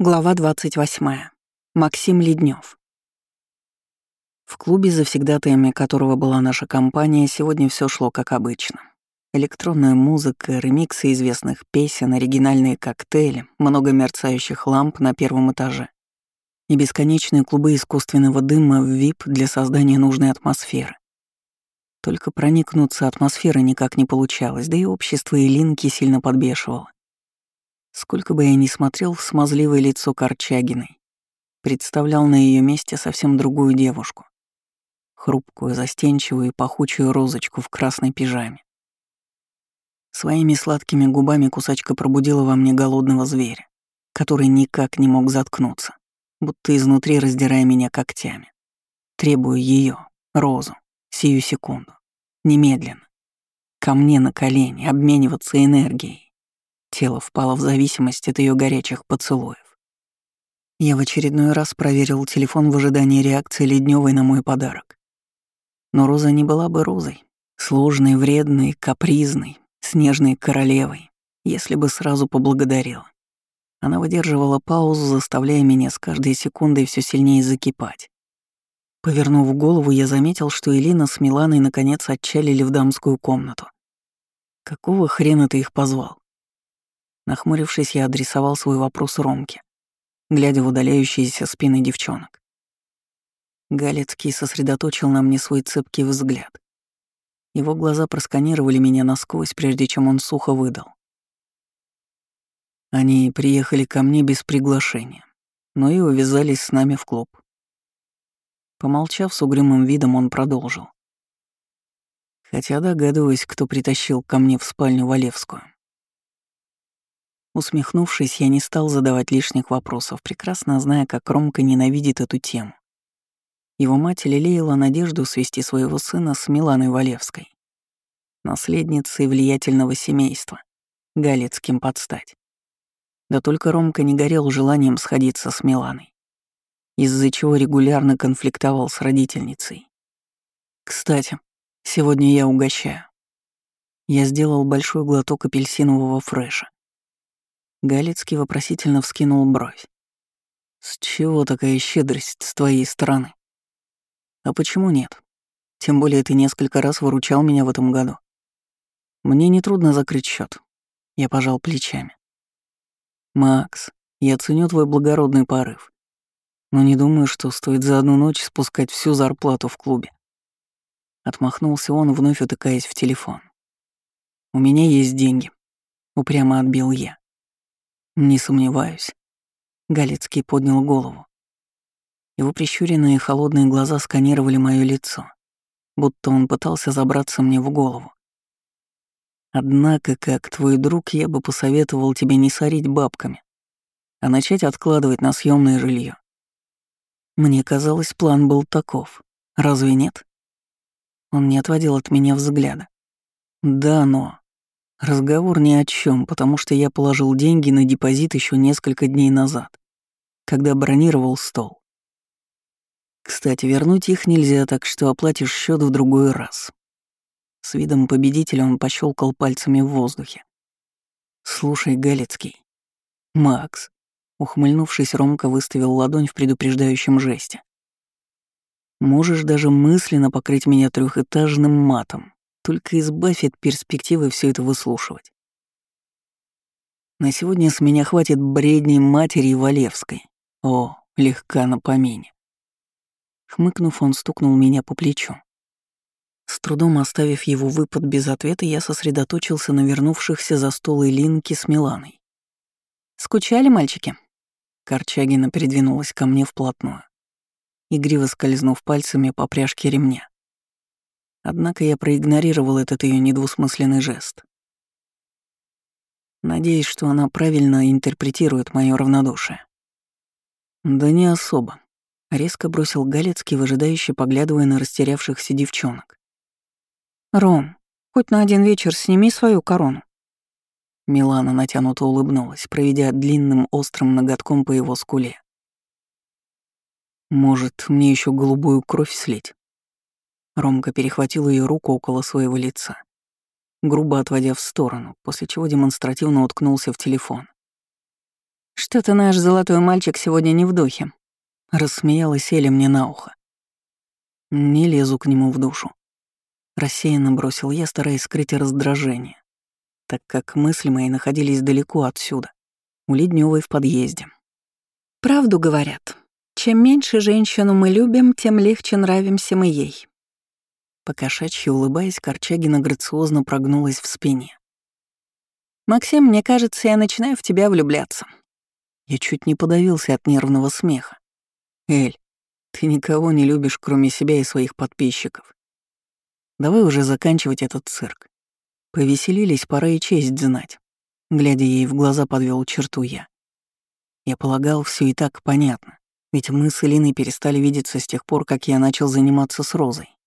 Глава 28. Максим Леднев. В клубе, завсегдатаями которого была наша компания, сегодня все шло как обычно. Электронная музыка, ремиксы известных песен, оригинальные коктейли, много мерцающих ламп на первом этаже и бесконечные клубы искусственного дыма в VIP для создания нужной атмосферы. Только проникнуться атмосферой никак не получалось, да и общество Илинки сильно подбешивало. Сколько бы я ни смотрел в смазливое лицо Корчагиной, представлял на ее месте совсем другую девушку. Хрупкую, застенчивую и пахучую розочку в красной пижаме. Своими сладкими губами кусачка пробудила во мне голодного зверя, который никак не мог заткнуться, будто изнутри раздирая меня когтями. Требую ее, розу, сию секунду, немедленно. Ко мне на колени, обмениваться энергией. Тело впало в зависимость от ее горячих поцелуев. Я в очередной раз проверил телефон в ожидании реакции Ледневой на мой подарок. Но Роза не была бы Розой, сложной, вредной, капризной, снежной королевой, если бы сразу поблагодарила. Она выдерживала паузу, заставляя меня с каждой секундой все сильнее закипать. Повернув голову, я заметил, что Элина с Миланой наконец отчалили в дамскую комнату. Какого хрена ты их позвал? Нахмурившись, я адресовал свой вопрос Ромке, глядя в удаляющиеся спины девчонок. Галецкий сосредоточил на мне свой цепкий взгляд. Его глаза просканировали меня насквозь, прежде чем он сухо выдал. Они приехали ко мне без приглашения, но и увязались с нами в клуб. Помолчав с угрюмым видом, он продолжил. Хотя догадываюсь, кто притащил ко мне в спальню Валевскую. Усмехнувшись, я не стал задавать лишних вопросов, прекрасно зная, как Ромка ненавидит эту тему. Его мать лелеяла надежду свести своего сына с Миланой Валевской, наследницей влиятельного семейства, Галецким подстать. Да только Ромка не горел желанием сходиться с Миланой, из-за чего регулярно конфликтовал с родительницей. Кстати, сегодня я угощаю. Я сделал большой глоток апельсинового фреша. Галицкий вопросительно вскинул бровь. «С чего такая щедрость с твоей стороны?» «А почему нет? Тем более ты несколько раз выручал меня в этом году. Мне нетрудно закрыть счет. Я пожал плечами. «Макс, я ценю твой благородный порыв, но не думаю, что стоит за одну ночь спускать всю зарплату в клубе». Отмахнулся он, вновь утыкаясь в телефон. «У меня есть деньги», — упрямо отбил я. Не сомневаюсь. Галицкий поднял голову. Его прищуренные холодные глаза сканировали мое лицо, будто он пытался забраться мне в голову. Однако, как твой друг, я бы посоветовал тебе не сорить бабками, а начать откладывать на съемное жилье. Мне казалось, план был таков. Разве нет? Он не отводил от меня взгляда. Да, но... Разговор ни о чем, потому что я положил деньги на депозит еще несколько дней назад, когда бронировал стол. Кстати, вернуть их нельзя, так что оплатишь счет в другой раз. С видом победителя он пощелкал пальцами в воздухе. «Слушай, Галицкий». «Макс», — ухмыльнувшись, Ромка выставил ладонь в предупреждающем жесте. «Можешь даже мысленно покрыть меня трехэтажным матом, только избавь от перспективы все это выслушивать. На сегодня с меня хватит бредней матери Валевской. О, легка на помине. Хмыкнув, он стукнул меня по плечу. С трудом оставив его выпад без ответа, я сосредоточился на вернувшихся за стол Илинки с Миланой. «Скучали, мальчики?» Корчагина придвинулась ко мне вплотную, игриво скользнув пальцами по пряжке ремня. Однако я проигнорировал этот ее недвусмысленный жест. Надеюсь, что она правильно интерпретирует мое равнодушие. Да не особо. Резко бросил Галецкий, выжидающий, поглядывая на растерявшихся девчонок. «Ром, хоть на один вечер сними свою корону». Милана натянуто улыбнулась, проведя длинным острым ноготком по его скуле. «Может, мне еще голубую кровь слить?» Ромка перехватил ее руку около своего лица, грубо отводя в сторону, после чего демонстративно уткнулся в телефон. «Что-то наш золотой мальчик сегодня не в духе», — рассмеялась Эля мне на ухо. Не лезу к нему в душу. Рассеянно бросил я, стараясь скрыть раздражение, так как мысли мои находились далеко отсюда, у Ледневой в подъезде. «Правду говорят. Чем меньше женщину мы любим, тем легче нравимся мы ей». Покошачьи улыбаясь, Корчагина грациозно прогнулась в спине. «Максим, мне кажется, я начинаю в тебя влюбляться». Я чуть не подавился от нервного смеха. «Эль, ты никого не любишь, кроме себя и своих подписчиков. Давай уже заканчивать этот цирк. Повеселились, пора и честь знать. Глядя ей в глаза, подвел черту я. Я полагал, все и так понятно, ведь мы с Элиной перестали видеться с тех пор, как я начал заниматься с Розой.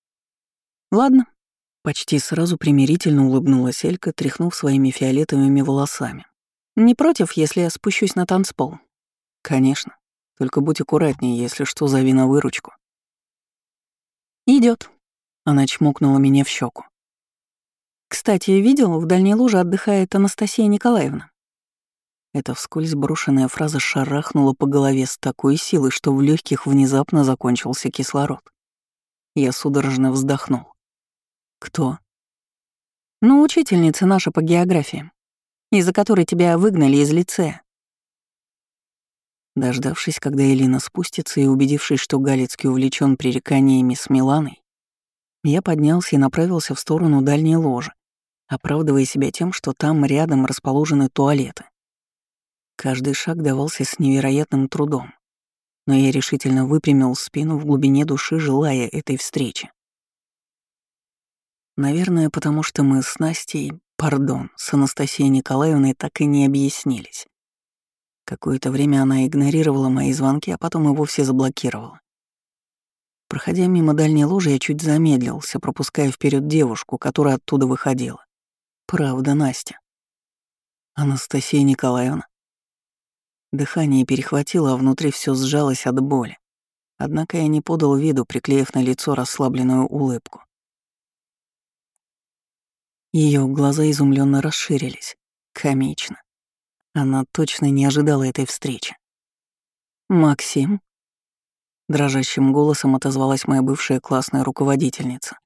Ладно. Почти сразу примирительно улыбнулась Элька, тряхнув своими фиолетовыми волосами. «Не против, если я спущусь на танцпол?» «Конечно. Только будь аккуратнее, если что, зови на выручку». Идет. Она чмокнула меня в щеку. «Кстати, видел, в дальней луже отдыхает Анастасия Николаевна». Эта вскользь брошенная фраза шарахнула по голове с такой силой, что в легких внезапно закончился кислород. Я судорожно вздохнул. «Кто?» «Ну, учительница наша по географии, из-за которой тебя выгнали из лицея». Дождавшись, когда Элина спустится и убедившись, что Галицкий увлечен пререканиями с Миланой, я поднялся и направился в сторону дальней ложи, оправдывая себя тем, что там рядом расположены туалеты. Каждый шаг давался с невероятным трудом, но я решительно выпрямил спину в глубине души, желая этой встречи. Наверное, потому что мы с Настей, пардон, с Анастасией Николаевной так и не объяснились. Какое-то время она игнорировала мои звонки, а потом и вовсе заблокировала. Проходя мимо дальней ложи, я чуть замедлился, пропуская вперед девушку, которая оттуда выходила. Правда, Настя. Анастасия Николаевна. Дыхание перехватило, а внутри все сжалось от боли. Однако я не подал виду, приклеив на лицо расслабленную улыбку. Ее глаза изумленно расширились. Комично. Она точно не ожидала этой встречи. «Максим?» Дрожащим голосом отозвалась моя бывшая классная руководительница.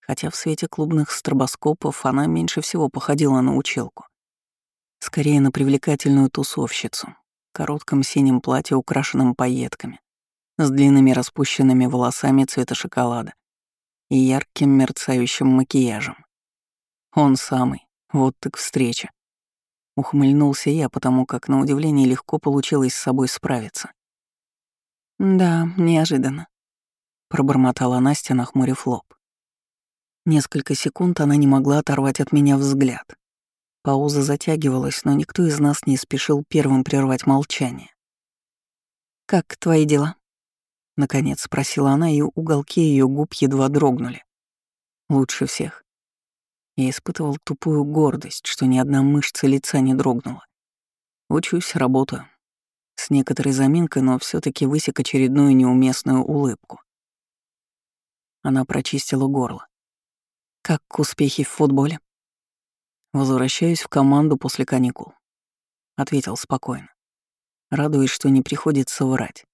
Хотя в свете клубных стробоскопов она меньше всего походила на училку. Скорее на привлекательную тусовщицу, в коротком синем платье, украшенном пайетками, с длинными распущенными волосами цвета шоколада и ярким мерцающим макияжем. Он самый, вот так встреча. Ухмыльнулся я, потому как, на удивление, легко получилось с собой справиться. «Да, неожиданно», — пробормотала Настя, нахмурив лоб. Несколько секунд она не могла оторвать от меня взгляд. Пауза затягивалась, но никто из нас не спешил первым прервать молчание. «Как твои дела?» — наконец спросила она, и уголки ее губ едва дрогнули. «Лучше всех». Я испытывал тупую гордость, что ни одна мышца лица не дрогнула. Учусь, работаю, с некоторой заминкой, но все таки высек очередную неуместную улыбку. Она прочистила горло. «Как успехи в футболе?» «Возвращаюсь в команду после каникул», — ответил спокойно. Радуясь, что не приходится врать.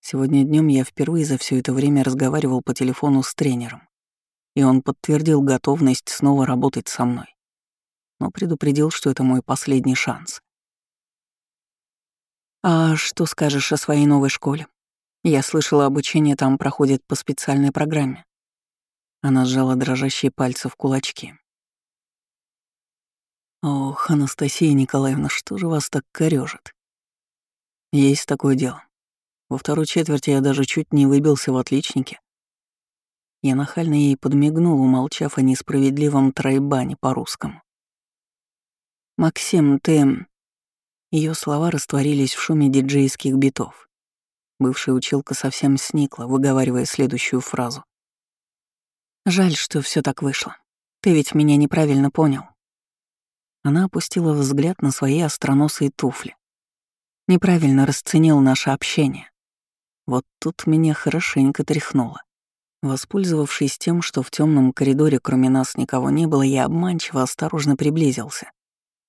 Сегодня днем я впервые за все это время разговаривал по телефону с тренером, и он подтвердил готовность снова работать со мной. Но предупредил, что это мой последний шанс. «А что скажешь о своей новой школе? Я слышала, обучение там проходит по специальной программе». Она сжала дрожащие пальцы в кулачки. «Ох, Анастасия Николаевна, что же вас так корёжит?» «Есть такое дело. Во второй четверти я даже чуть не выбился в отличнике. Я нахально ей подмигнул, умолчав о несправедливом тройбане по-русскому. «Максим, ты...» Ее слова растворились в шуме диджейских битов. Бывшая училка совсем сникла, выговаривая следующую фразу. «Жаль, что все так вышло. Ты ведь меня неправильно понял». Она опустила взгляд на свои остроносые туфли. Неправильно расценил наше общение. Вот тут меня хорошенько тряхнуло. Воспользовавшись тем, что в темном коридоре кроме нас никого не было, я обманчиво осторожно приблизился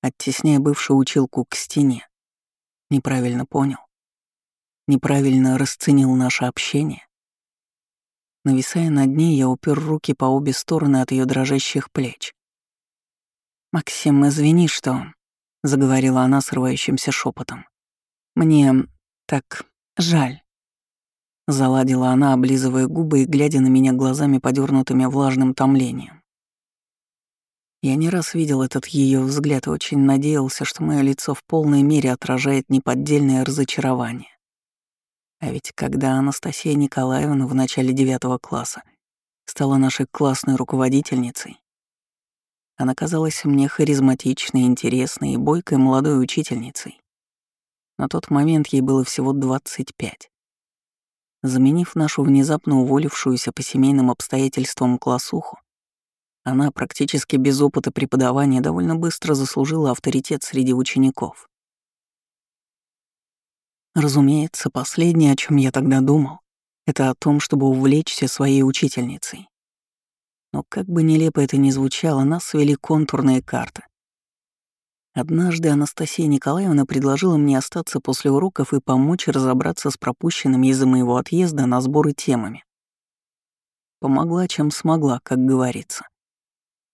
оттесняя бывшую училку к стене. Неправильно понял? Неправильно расценил наше общение? Нависая над ней, я упер руки по обе стороны от ее дрожащих плеч. «Максим, извини, что...» — заговорила она срывающимся шепотом. «Мне так жаль». Заладила она, облизывая губы и глядя на меня глазами, подернутыми влажным томлением. Я не раз видел этот ее взгляд и очень надеялся, что мое лицо в полной мере отражает неподдельное разочарование. А ведь когда Анастасия Николаевна в начале девятого класса стала нашей классной руководительницей, она казалась мне харизматичной, интересной и бойкой молодой учительницей. На тот момент ей было всего 25. Заменив нашу внезапно уволившуюся по семейным обстоятельствам классуху, она практически без опыта преподавания довольно быстро заслужила авторитет среди учеников. Разумеется, последнее, о чем я тогда думал, это о том, чтобы увлечься своей учительницей. Но как бы нелепо это ни звучало, нас свели контурные карты. Однажды Анастасия Николаевна предложила мне остаться после уроков и помочь разобраться с пропущенными из-за моего отъезда на сборы темами. Помогла, чем смогла, как говорится.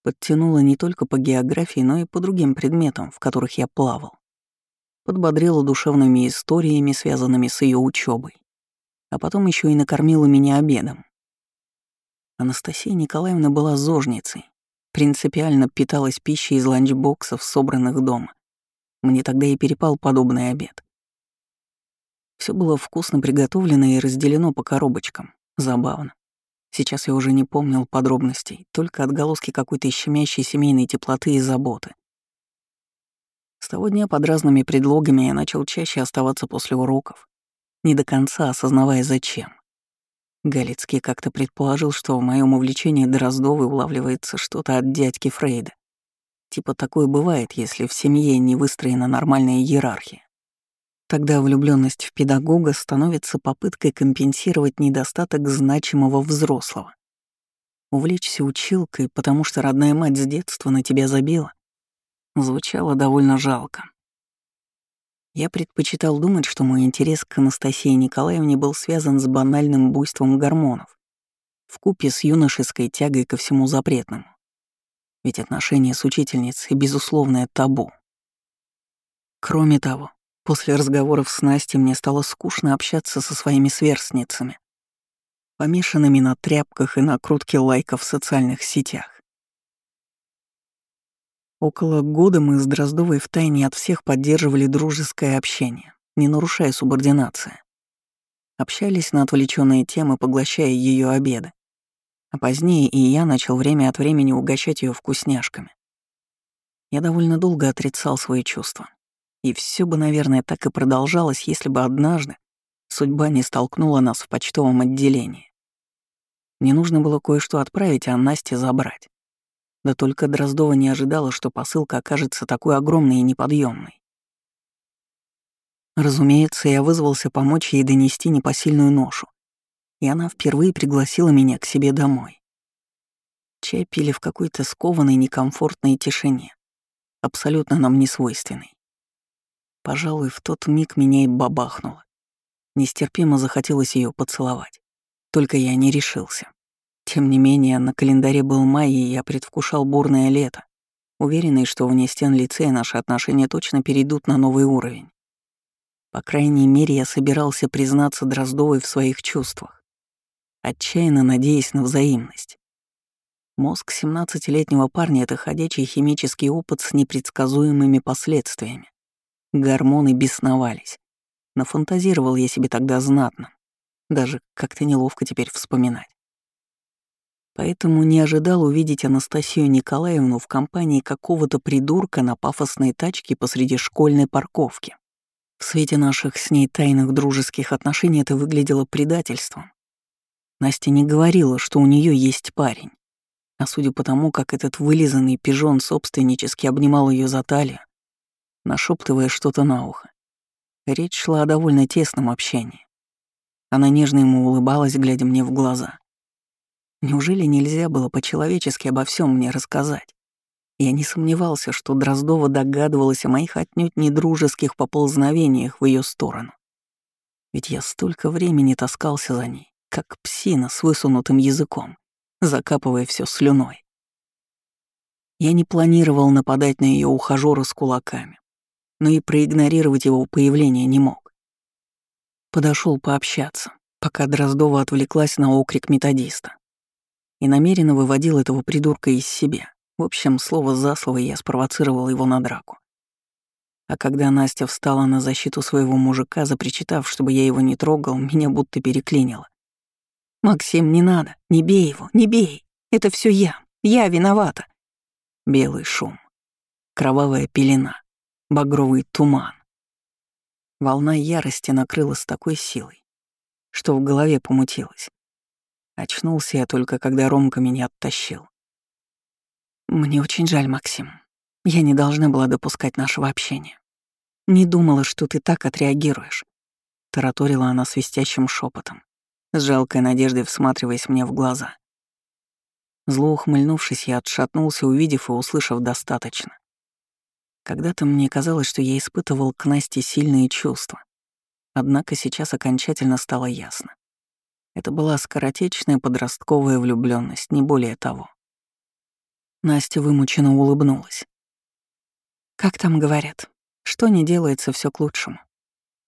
Подтянула не только по географии, но и по другим предметам, в которых я плавал подбодрила душевными историями, связанными с ее учебой, а потом еще и накормила меня обедом. Анастасия Николаевна была зожницей, принципиально питалась пищей из ланчбоксов, собранных дома. Мне тогда и перепал подобный обед. Все было вкусно приготовлено и разделено по коробочкам. Забавно. Сейчас я уже не помнил подробностей, только отголоски какой-то щемящей семейной теплоты и заботы. С того дня под разными предлогами я начал чаще оставаться после уроков, не до конца осознавая зачем. Галицкий как-то предположил, что в моем увлечении Дроздовой улавливается что-то от дядьки Фрейда. Типа такое бывает, если в семье не выстроена нормальная иерархия. Тогда влюбленность в педагога становится попыткой компенсировать недостаток значимого взрослого. Увлечься училкой, потому что родная мать с детства на тебя забила, звучало довольно жалко. Я предпочитал думать, что мой интерес к Анастасии Николаевне был связан с банальным буйством гормонов, в купе с юношеской тягой ко всему запретному. Ведь отношения с учительницей — безусловное табу. Кроме того, после разговоров с Настей мне стало скучно общаться со своими сверстницами, помешанными на тряпках и накрутке лайков в социальных сетях. Около года мы с Дроздовой втайне от всех поддерживали дружеское общение, не нарушая субординации. Общались на отвлеченные темы, поглощая ее обеды. А позднее и я начал время от времени угощать ее вкусняшками. Я довольно долго отрицал свои чувства. И все бы, наверное, так и продолжалось, если бы однажды судьба не столкнула нас в почтовом отделении. Мне нужно было кое-что отправить, а Насте забрать. Да только Дроздова не ожидала, что посылка окажется такой огромной и неподъемной. Разумеется, я вызвался помочь ей донести непосильную ношу, и она впервые пригласила меня к себе домой. Чай пили в какой-то скованной, некомфортной тишине, абсолютно нам не свойственной. Пожалуй, в тот миг меня и бабахнуло. Нестерпимо захотелось ее поцеловать. Только я не решился. Тем не менее, на календаре был май, и я предвкушал бурное лето, уверенный, что вне стен лицея наши отношения точно перейдут на новый уровень. По крайней мере, я собирался признаться Дроздовой в своих чувствах, отчаянно надеясь на взаимность. Мозг 17-летнего парня — это ходячий химический опыт с непредсказуемыми последствиями. Гормоны бесновались. Нафантазировал я себе тогда знатно. Даже как-то неловко теперь вспоминать. Поэтому не ожидал увидеть Анастасию Николаевну в компании какого-то придурка на пафосной тачке посреди школьной парковки. В свете наших с ней тайных дружеских отношений это выглядело предательством. Настя не говорила, что у нее есть парень. А судя по тому, как этот вылизанный пижон собственнически обнимал ее за талию, нашептывая что-то на ухо, речь шла о довольно тесном общении. Она нежно ему улыбалась, глядя мне в глаза. Неужели нельзя было по-человечески обо всем мне рассказать? Я не сомневался, что Дроздова догадывалась о моих отнюдь недружеских поползновениях в ее сторону. Ведь я столько времени таскался за ней, как псина с высунутым языком, закапывая все слюной. Я не планировал нападать на ее ухажёра с кулаками, но и проигнорировать его появление не мог. Подошел пообщаться, пока Дроздова отвлеклась на окрик методиста. И намеренно выводил этого придурка из себя. В общем, слово за слово я спровоцировал его на драку. А когда Настя встала на защиту своего мужика, запричитав, чтобы я его не трогал, меня будто переклинило. «Максим, не надо, не бей его, не бей. Это все я, я виновата». Белый шум, кровавая пелена, багровый туман. Волна ярости накрыла с такой силой, что в голове помутилась. Очнулся я только, когда Ромка меня оттащил. «Мне очень жаль, Максим. Я не должна была допускать нашего общения. Не думала, что ты так отреагируешь», — тараторила она свистящим шепотом, с жалкой надеждой всматриваясь мне в глаза. Зло ухмыльнувшись, я отшатнулся, увидев и услышав достаточно. Когда-то мне казалось, что я испытывал к Насте сильные чувства. Однако сейчас окончательно стало ясно. Это была скоротечная подростковая влюбленность, не более того. Настя вымученно улыбнулась. «Как там говорят, что не делается, все к лучшему.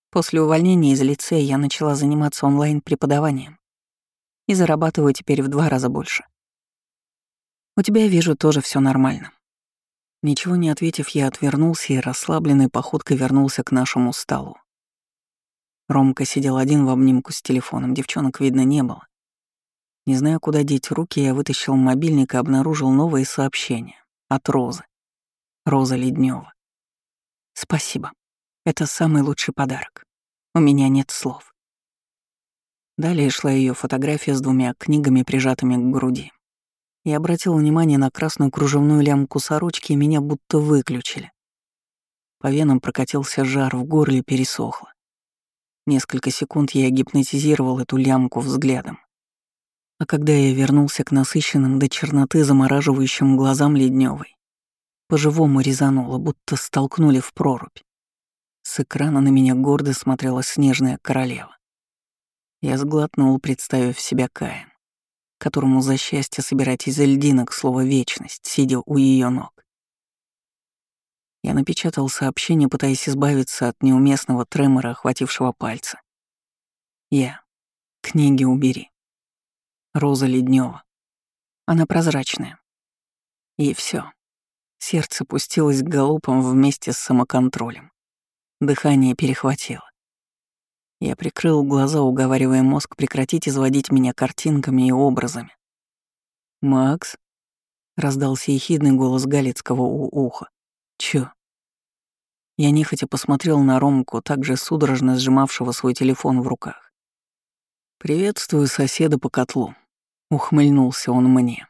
После увольнения из лицея я начала заниматься онлайн-преподаванием и зарабатываю теперь в два раза больше. У тебя, вижу, тоже все нормально. Ничего не ответив, я отвернулся и расслабленной походкой вернулся к нашему столу. Ромка сидел один в обнимку с телефоном, девчонок видно не было. Не зная, куда деть руки, я вытащил мобильник и обнаружил новые сообщения от Розы. Роза Леднева. Спасибо. Это самый лучший подарок. У меня нет слов. Далее шла ее фотография с двумя книгами, прижатыми к груди. Я обратил внимание на красную кружевную лямку сорочки, и меня будто выключили. По венам прокатился жар, в горле пересохло. Несколько секунд я гипнотизировал эту лямку взглядом. А когда я вернулся к насыщенным до черноты замораживающим глазам Ледневой, по-живому резануло, будто столкнули в прорубь. С экрана на меня гордо смотрела снежная королева. Я сглотнул, представив себя Каем которому за счастье собирать из льдинок слово «вечность», сидя у ее ног. Я напечатал сообщение, пытаясь избавиться от неуместного тремора, охватившего пальцы. Я. Книги убери. Роза Леднева. Она прозрачная. И все. Сердце пустилось галопом вместе с самоконтролем. Дыхание перехватило. Я прикрыл глаза, уговаривая мозг прекратить изводить меня картинками и образами. «Макс?» — раздался ехидный голос Галицкого у уха. «Чё?» Я нехотя посмотрел на Ромку, также судорожно сжимавшего свой телефон в руках. «Приветствую соседа по котлу», — ухмыльнулся он мне.